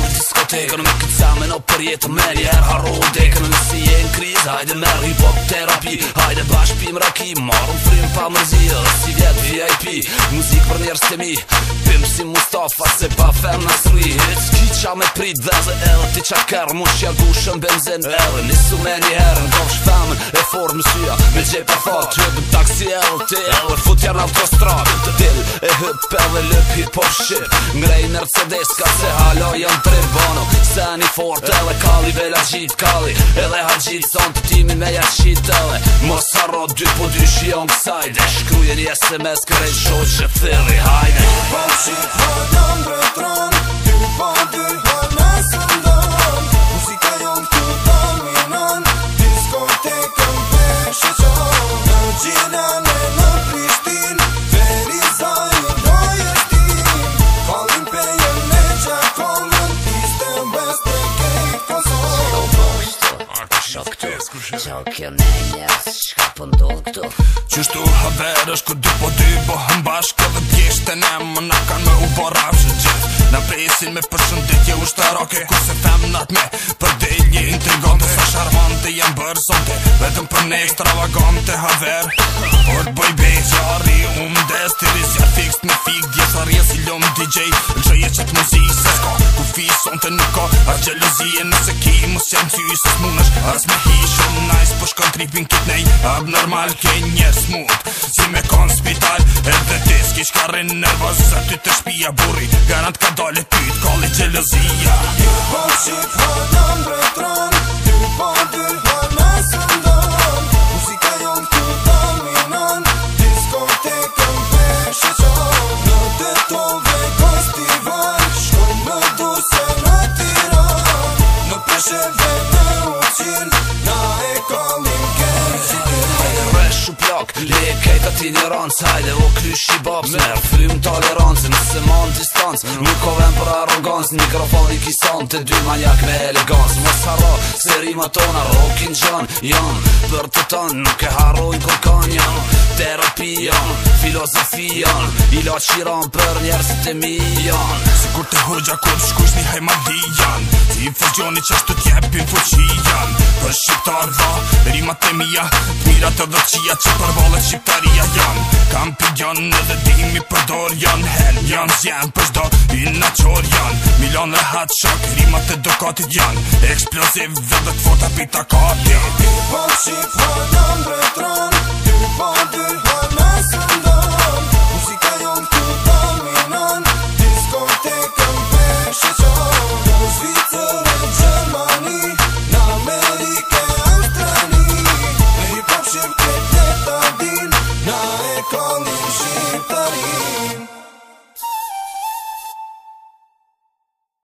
shkojt diskoteka Nuk këtë samë në për me njerë harro deka Në nësi e në kriz, hajde me hip terapi Hajde bashk pim raki, marëm frim pa mërzi Si vjet VIP, muzik për njerës të mi si Mustafa, se pa fem në sri It's qa me prit dhe Dhe edhe ti qa kërë mu shja gushën benzin Edhe nisu me një herën Do në e formë në Me gjej pa thotë që edhe në taksi edhe ti Edhe fut janë autostratë Të dil e hyp edhe lëp hi po shqip Ngrej në rëcëdes ka se halo jën të ribono Se një fort edhe kalli vela gjit kalli Edhe ha gjitë son të timin me ja shqit edhe Mos haro dy po dy shion kësaj Dhe shkruje një sms kërej shoqë që thiri hajde Po shqit vë të mbrët E jo, kjo në njës, që ka këtu Që haver është ku dy po dy Po hëm bashkë dhe djeshtë të ne Më në kanë me u po rafshë gjithë Në presin me përshëndit jë ushtë të roke Ku se fem në me për dy një intrigante Sa sharmante jam bërë sonte Vetëm për ne ekstravagante haver Por të boj bej Gjari unë des të rizja fix Në fik djesë arje si lëmë DJ Lëshë e qëtë muzikë se s'ka Ku fisë sonte nuk ka Ar gjeluzije nëse ki Mos jam ty se s'munësh klipin këtë nej Abnormal ke një smut Si me kon spital E dhe ti s'kish ka rrën nërvës Sa ty të shpia buri Garant ka dole ty t'kolli gjelozia Ju po që t'vodon bre tron Ju po dy hod po me sëndon Muzika jon t'u dominon Disko t'i këm për shqon Në të ton dhe kës t'i vaj Shko më du se në t'i Në përshet dhe të Na e kon shu plak Le e kejta ti një rancë Hajde o kush i babs Me rëfym tolerancë Nëse man distancë Nuk o vem për arrogancë Mikrofoni kisan të dy manjak me elegancë Rima tona, rockin' gjon, jon Për të ton, nuk e harrojnë kur kan, jon Terapi, jon, filozofi, jon Ila qiran për njerësit e mi, jon Se kur të hëgja kur shkush një hajma di, jon Ti i që është tjepin fërqi, jon Për shqiptar dha, rima të mija Të mirat të dhe qia që përbalet shqiptaria, jon janë Edhe dimi përdor janë Hel janë zjanë për shdo i naqor janë Milon e hatë shak, rimat e do dokatit janë Eksploziv dhe dhe të fota pita katë janë Ti po qipa janë bretran Ti po dyrë